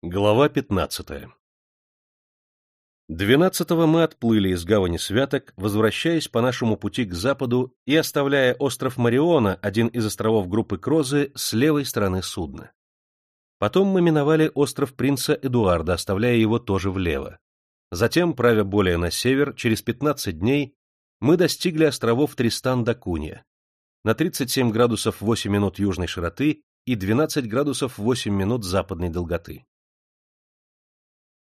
Глава 15 12-го мы отплыли из гавани Святок, возвращаясь по нашему пути к западу и оставляя остров Мариона, один из островов группы Крозы, с левой стороны судна. Потом мы миновали остров Принца Эдуарда, оставляя его тоже влево. Затем, правя более на север, через 15 дней мы достигли островов Тристан-да-Кунья. На 37 градусов 8 минут южной широты и 12 градусов 8 минут западной долготы.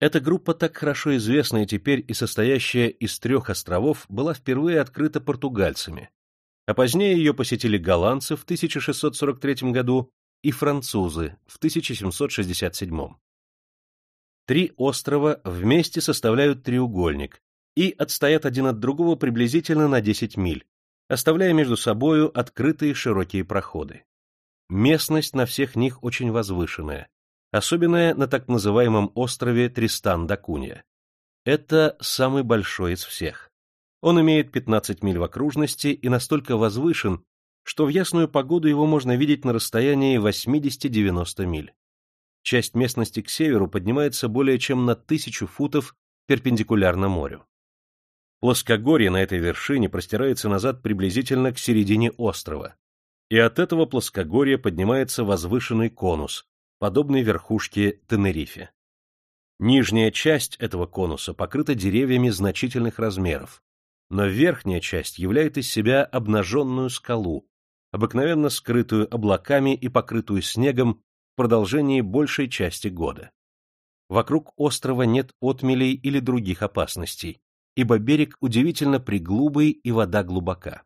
Эта группа, так хорошо известная теперь и состоящая из трех островов, была впервые открыта португальцами, а позднее ее посетили голландцы в 1643 году и французы в 1767. Три острова вместе составляют треугольник и отстоят один от другого приблизительно на 10 миль, оставляя между собою открытые широкие проходы. Местность на всех них очень возвышенная, особенное на так называемом острове Тристан-да-Кунья. Это самый большой из всех. Он имеет 15 миль в окружности и настолько возвышен, что в ясную погоду его можно видеть на расстоянии 80-90 миль. Часть местности к северу поднимается более чем на тысячу футов перпендикулярно морю. Плоскогорье на этой вершине простирается назад приблизительно к середине острова, и от этого плоскогорья поднимается возвышенный конус, подобной верхушке Тенерифе. Нижняя часть этого конуса покрыта деревьями значительных размеров, но верхняя часть являет из себя обнаженную скалу, обыкновенно скрытую облаками и покрытую снегом в продолжении большей части года. Вокруг острова нет отмелей или других опасностей, ибо берег удивительно приглубый и вода глубока.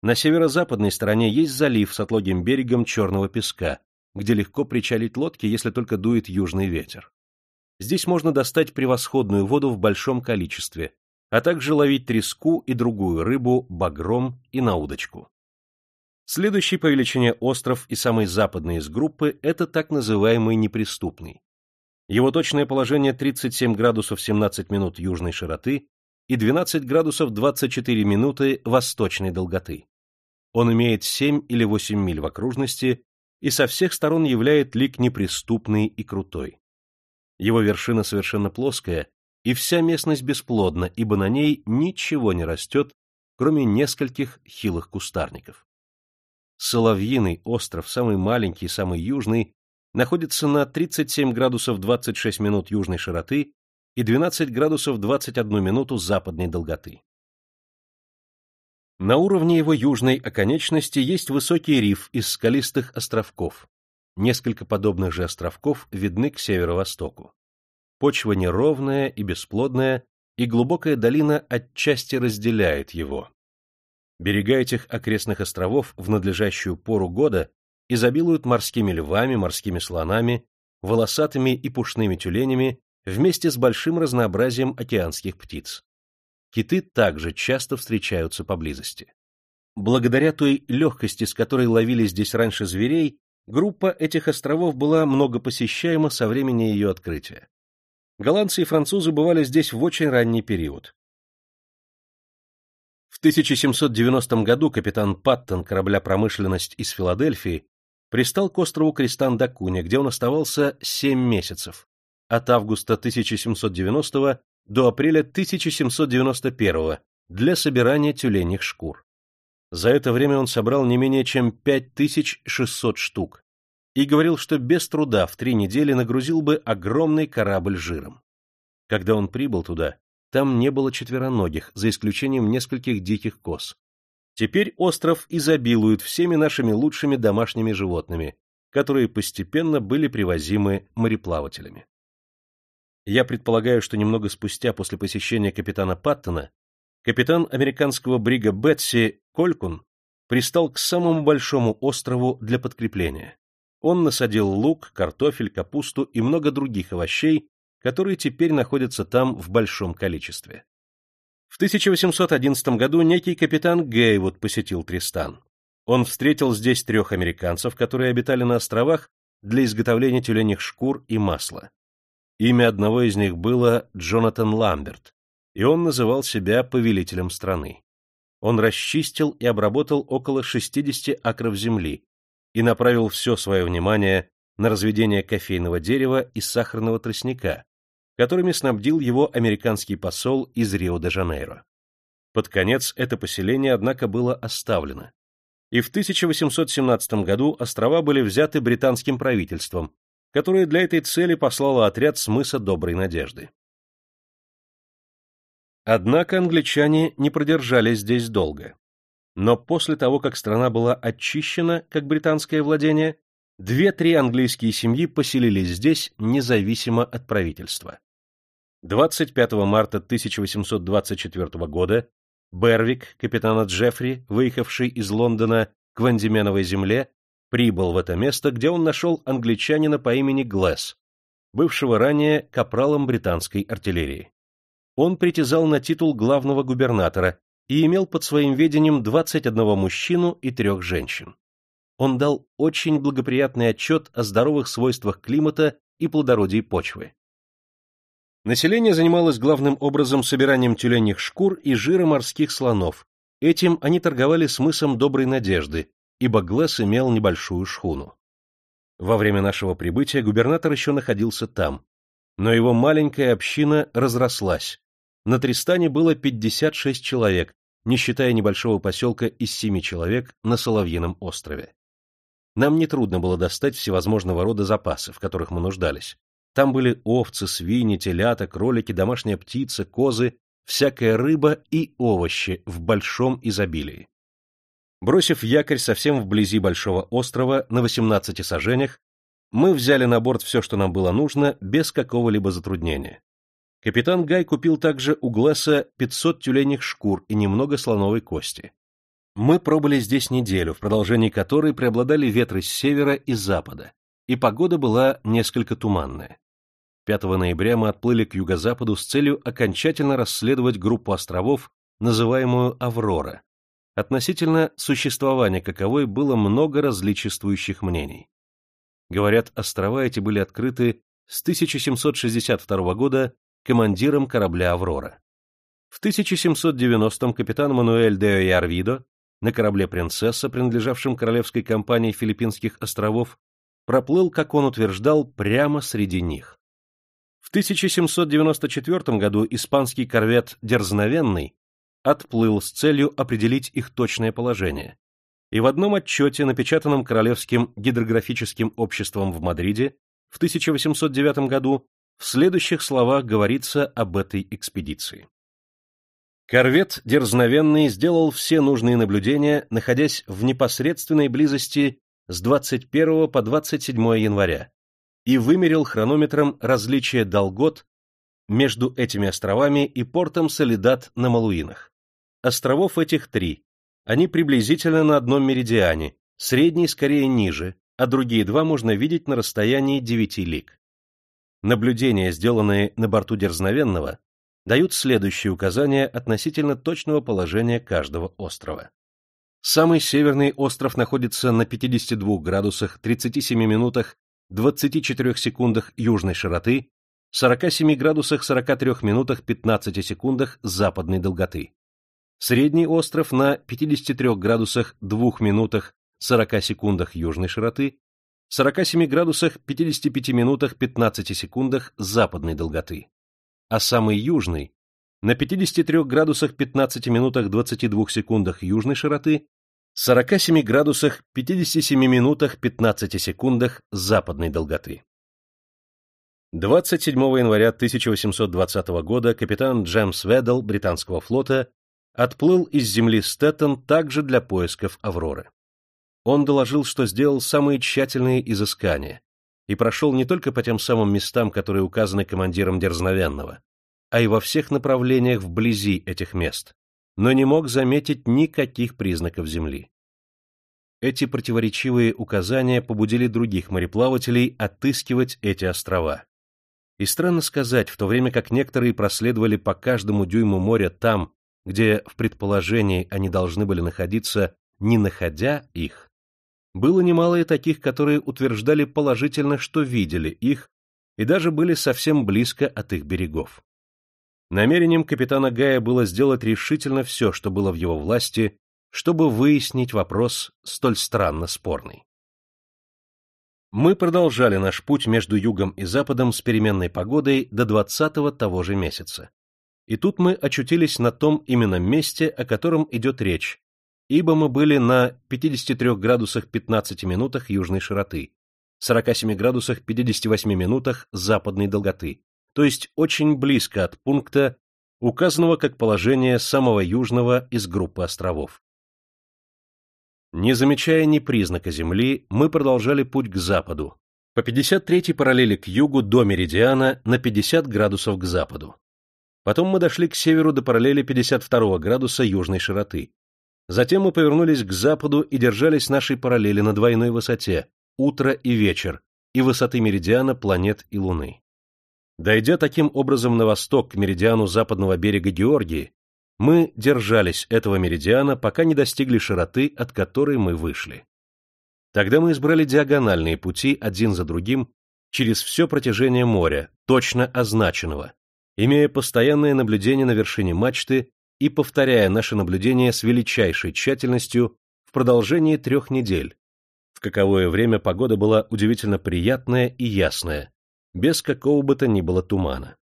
На северо-западной стороне есть залив с отлогим берегом черного песка, где легко причалить лодки, если только дует южный ветер. Здесь можно достать превосходную воду в большом количестве, а также ловить треску и другую рыбу, багром и на удочку. Следующий по величине остров и самый западный из группы – это так называемый неприступный. Его точное положение 37 градусов 17 минут южной широты и 12 градусов 24 минуты восточной долготы. Он имеет 7 или 8 миль в окружности и со всех сторон являет лик неприступный и крутой. Его вершина совершенно плоская, и вся местность бесплодна, ибо на ней ничего не растет, кроме нескольких хилых кустарников. Соловьиный остров, самый маленький, самый южный, находится на 37 градусов 26 минут южной широты и 12 градусов 21 минуту западной долготы. На уровне его южной оконечности есть высокий риф из скалистых островков. Несколько подобных же островков видны к северо-востоку. Почва неровная и бесплодная, и глубокая долина отчасти разделяет его. Берега этих окрестных островов в надлежащую пору года изобилуют морскими львами, морскими слонами, волосатыми и пушными тюленями вместе с большим разнообразием океанских птиц киты также часто встречаются поблизости. Благодаря той легкости, с которой ловили здесь раньше зверей, группа этих островов была много посещаема со времени ее открытия. Голландцы и французы бывали здесь в очень ранний период. В 1790 году капитан Паттон корабля «Промышленность» из Филадельфии пристал к острову Кристан-да-Куня, где он оставался 7 месяцев, от августа 1790 до апреля 1791 для собирания тюленьих шкур. За это время он собрал не менее чем 5600 штук и говорил, что без труда в три недели нагрузил бы огромный корабль жиром. Когда он прибыл туда, там не было четвероногих, за исключением нескольких диких коз. Теперь остров изобилует всеми нашими лучшими домашними животными, которые постепенно были привозимы мореплавателями. Я предполагаю, что немного спустя после посещения капитана Паттона капитан американского брига Бетси Колькун пристал к самому большому острову для подкрепления. Он насадил лук, картофель, капусту и много других овощей, которые теперь находятся там в большом количестве. В 1811 году некий капитан Гейвуд посетил Тристан. Он встретил здесь трех американцев, которые обитали на островах для изготовления тюленях шкур и масла. Имя одного из них было Джонатан Ламберт, и он называл себя повелителем страны. Он расчистил и обработал около 60 акров земли и направил все свое внимание на разведение кофейного дерева и сахарного тростника, которыми снабдил его американский посол из Рио-де-Жанейро. Под конец это поселение, однако, было оставлено, и в 1817 году острова были взяты британским правительством, которое для этой цели послало отряд с мыса Доброй Надежды. Однако англичане не продержались здесь долго. Но после того, как страна была очищена, как британское владение, две-три английские семьи поселились здесь независимо от правительства. 25 марта 1824 года Бервик, капитана Джеффри, выехавший из Лондона к Вандеменовой земле, прибыл в это место, где он нашел англичанина по имени Глэс, бывшего ранее капралом британской артиллерии. Он притязал на титул главного губернатора и имел под своим ведением 21 мужчину и трех женщин. Он дал очень благоприятный отчет о здоровых свойствах климата и плодородии почвы. Население занималось главным образом собиранием тюленьих шкур и жира морских слонов. Этим они торговали с мысом Доброй Надежды, ибо Глэс имел небольшую шхуну. Во время нашего прибытия губернатор еще находился там, но его маленькая община разрослась. На Тристане было 56 человек, не считая небольшого поселка из семи человек на Соловьином острове. Нам нетрудно было достать всевозможного рода запасы, в которых мы нуждались. Там были овцы, свиньи, телята, кролики, домашняя птица, козы, всякая рыба и овощи в большом изобилии. Бросив якорь совсем вблизи большого острова на 18 сажениях, мы взяли на борт все, что нам было нужно, без какого-либо затруднения. Капитан Гай купил также у Глэса 500 тюленях шкур и немного слоновой кости. Мы пробыли здесь неделю, в продолжении которой преобладали ветры с севера и запада, и погода была несколько туманная. 5 ноября мы отплыли к юго-западу с целью окончательно расследовать группу островов, называемую Аврора. Относительно существования каковой было много различествующих мнений. Говорят, острова эти были открыты с 1762 года командиром корабля «Аврора». В 1790-м капитан Мануэль де Ярвидо на корабле «Принцесса», принадлежавшем королевской компании Филиппинских островов, проплыл, как он утверждал, прямо среди них. В 1794 году испанский корвет «Дерзновенный» отплыл с целью определить их точное положение. И в одном отчете, напечатанном Королевским гидрографическим обществом в Мадриде в 1809 году, в следующих словах говорится об этой экспедиции. Корвет «Дерзновенный» сделал все нужные наблюдения, находясь в непосредственной близости с 21 по 27 января, и вымерил хронометром различие долгот между этими островами и портом Солидат на Малуинах. Островов этих три. Они приблизительно на одном меридиане, средний скорее ниже, а другие два можно видеть на расстоянии 9 лиг. Наблюдения, сделанные на борту Дерзновенного, дают следующие указания относительно точного положения каждого острова. Самый северный остров находится на 52 градусах 37 минутах 24 секундах южной широты, 47 градусах 43 минутах 15 секундах западной долготы. Средний остров на 53 градусах 2 минутах 40 секундах южной широты, 47 градусах 55 минутах 15 секундах западной долготы. А самый южный на 53 градусах 15 минутах 22 секундах южной широты 47 градусах 57 минутах 15 секундах западной долготы. 27 января 1820 года капитан Джеймс Веддл британского флота отплыл из земли Стэттон также для поисков Авроры. Он доложил, что сделал самые тщательные изыскания и прошел не только по тем самым местам, которые указаны командиром Дерзновенного, а и во всех направлениях вблизи этих мест, но не мог заметить никаких признаков Земли. Эти противоречивые указания побудили других мореплавателей отыскивать эти острова. И странно сказать, в то время как некоторые проследовали по каждому дюйму моря там, где в предположении они должны были находиться, не находя их, было немало и таких, которые утверждали положительно, что видели их, и даже были совсем близко от их берегов. Намерением капитана Гая было сделать решительно все, что было в его власти, чтобы выяснить вопрос столь странно спорный. Мы продолжали наш путь между югом и западом с переменной погодой до 20-го того же месяца. И тут мы очутились на том именно месте, о котором идет речь, ибо мы были на 53 градусах 15 минутах южной широты, 47 градусах 58 минутах западной долготы, то есть очень близко от пункта, указанного как положение самого южного из группы островов. Не замечая ни признака Земли, мы продолжали путь к западу, по 53-й параллели к югу до меридиана на 50 градусов к западу. Потом мы дошли к северу до параллели 52 градуса южной широты. Затем мы повернулись к западу и держались нашей параллели на двойной высоте, утро и вечер, и высоты меридиана планет и Луны. Дойдя таким образом на восток к меридиану западного берега Георгии, мы держались этого меридиана, пока не достигли широты, от которой мы вышли. Тогда мы избрали диагональные пути один за другим через все протяжение моря, точно означенного, имея постоянное наблюдение на вершине мачты и повторяя наше наблюдение с величайшей тщательностью в продолжении трех недель, в каковое время погода была удивительно приятная и ясная, без какого бы то ни было тумана.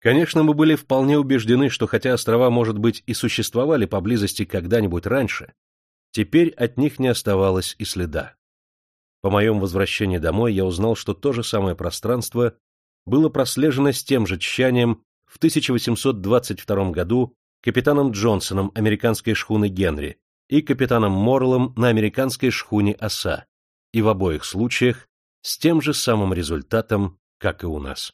Конечно, мы были вполне убеждены, что хотя острова, может быть, и существовали поблизости когда-нибудь раньше, теперь от них не оставалось и следа. По моем возвращении домой я узнал, что то же самое пространство было прослежено с тем же тщанием в 1822 году капитаном Джонсоном американской шхуны Генри и капитаном Морлом на американской шхуне Оса, и в обоих случаях с тем же самым результатом, как и у нас.